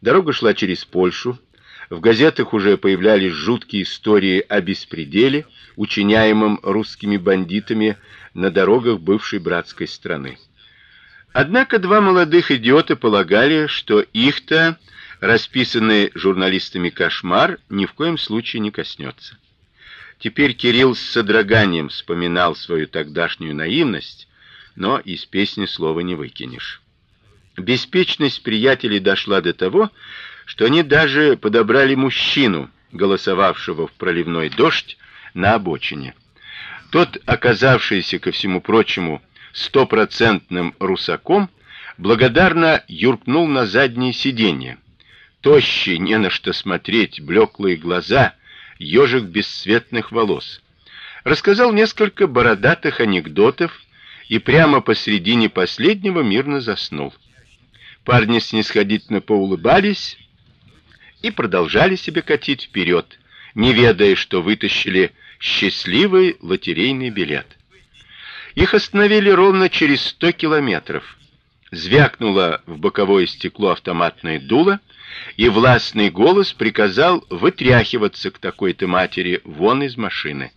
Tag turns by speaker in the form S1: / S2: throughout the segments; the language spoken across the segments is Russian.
S1: Дорога шла через Польшу. В газетах уже появлялись жуткие истории о беспределе, учиняемом русскими бандитами на дорогах бывшей братской страны. Однако два молодых идиота полагали, что их-то расписанный журналистами кошмар ни в коем случае не коснется. Теперь Кирилл с содроганием вспоминал свою тогдашнюю наивность, но из песни слова не выкинешь. Беспечность приятелей дошла до того, что они даже подобрали мужчину, голосовавшего в проливной дождь на обочине. Тот, оказавшийся ко всему прочему стопроцентным русаком, благодарно юркнул на заднее сиденье. Тощий, не на что смотреть, блеклые глаза, ежик бесцветных волос. Рассказал несколько бородатых анекдотов и прямо посредине последнего мирно заснул. Парни снисходительно поулыбались и продолжали себе катить вперед, не ведая, что вытащили счастливый лотерейный билет. Их остановили ровно через сто километров. Звякнуло в боковое стекло автоматное дуло, и властный голос приказал вытряхиваться к такой-то матери вон из машины.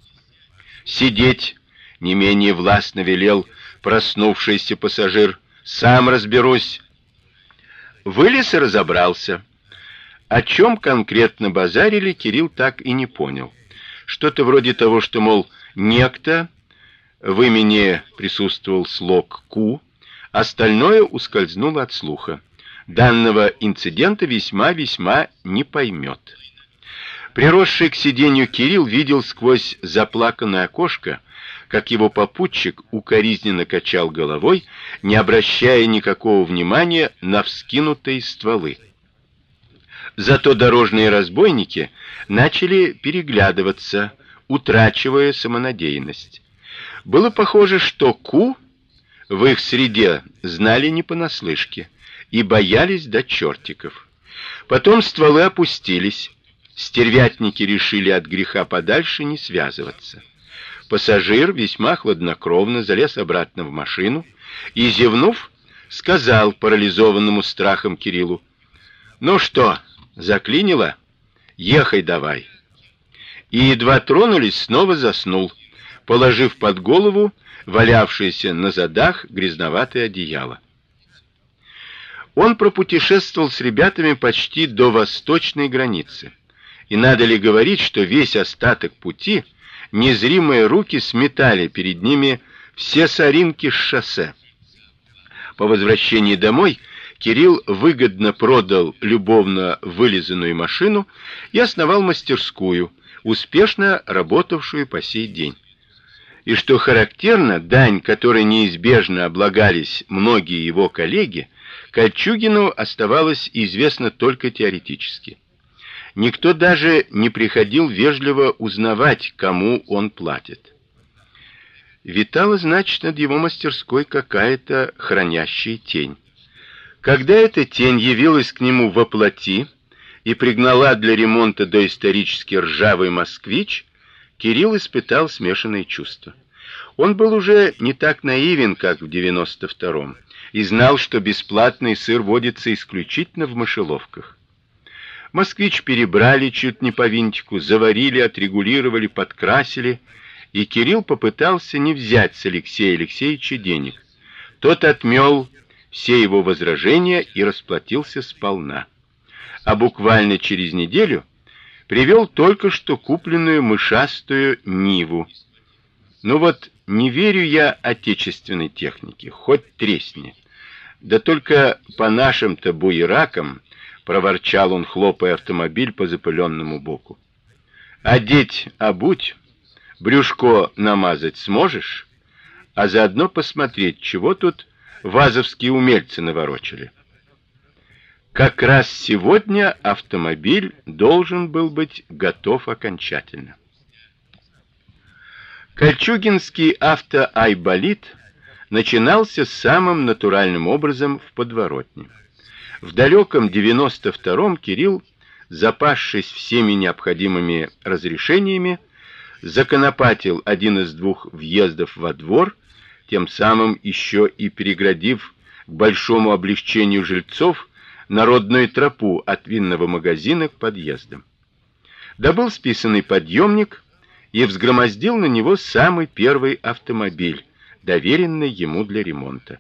S1: Сидеть не менее властно велел проснувшийся пассажир. Сам разберусь. Вылез и разобрался. О чем конкретно базарили, Кирилл так и не понял. Что-то вроде того, что мол некто в имени присутствовал слог Ку, остальное ускользнуло от слуха. Данного инцидента весьма-весьма не поймет. Приросший к сиденью Кирилл видел сквозь заплаканное окошко, как его попутчик укоризненно качал головой, не обращая никакого внимания на вскинутые стволы. Зато дорожные разбойники начали переглядываться, утрачивая самонадеянность. Было похоже, что Ку в их среде знали не понаслышке и боялись до чертиков. Потом стволы опустились. Стервятники решили от греха подальше не связываться. Пассажир весьма хладнокровно залез обратно в машину и зевнув, сказал парализованному страхом Кириллу: "Ну что, заклинило? Ехай давай". И едва тронулись, снова заснул, положив под голову валявшееся на задах грязноватое одеяло. Он пропутешествовал с ребятами почти до восточной границы. И надо ли говорить, что весь остаток пути незримые руки сметали перед ними все соринки с шоссе. По возвращении домой Кирилл выгодно продал любовно вылизанную машину и основал мастерскую, успешно работавшую по сей день. И что характерно, дань, которой неизбежно облагались многие его коллеги, Кольчугину оставалось известно только теоретически. Никто даже не приходил вежливо узнавать, кому он платит. Витала, значит, над его мастерской какая-то хранящая тень. Когда эта тень явилась к нему во плоти и пригнала для ремонта доисторически ржавый москвич, Кирилл испытал смешанные чувства. Он был уже не так наивен, как в девяносто втором и знал, что бесплатный сыр водится исключительно в мышеловках. Москвич перебрали чуть не по винтику, заварили, отрегулировали, подкрасили, и Кирилл попытался не взять с Алексея Алексеевича денег. Тот отмёл все его возражения и расплатился сполна. А буквально через неделю привел только что купленную мышастую Ниву. Ну вот, не верю я отечественной технике, хоть тресни. Да только по нашим-то буеракам, проворчал он, хлопая автомобиль по запыленному боку. Одеть, обуть, брюшко намазать сможешь, а заодно посмотреть, чего тут вазовские умельцы наворочили. Как раз сегодня автомобиль должен был быть готов окончательно. Кольчугинский автоайболит начинался самым натуральным образом в подворотне. В далеком 92-м Кирилл, запасшись всеми необходимыми разрешениями, законопатил один из двух въездов во двор, тем самым еще и переградив к большому облегчению жильцов народную тропу от винного магазина к подъездам. Добыл списанный подъемник и взгромоздил на него самый первый автомобиль, доверенный ему для ремонта.